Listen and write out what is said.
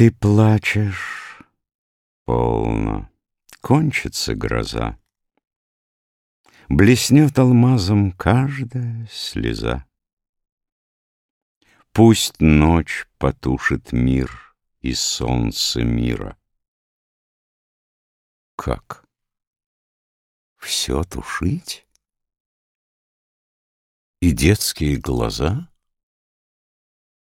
Ты плачешь, полно, кончится гроза, Блеснет алмазом каждая слеза. Пусть ночь потушит мир и солнце мира. Как? Все тушить? И детские глаза?